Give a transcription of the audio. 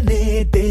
minute.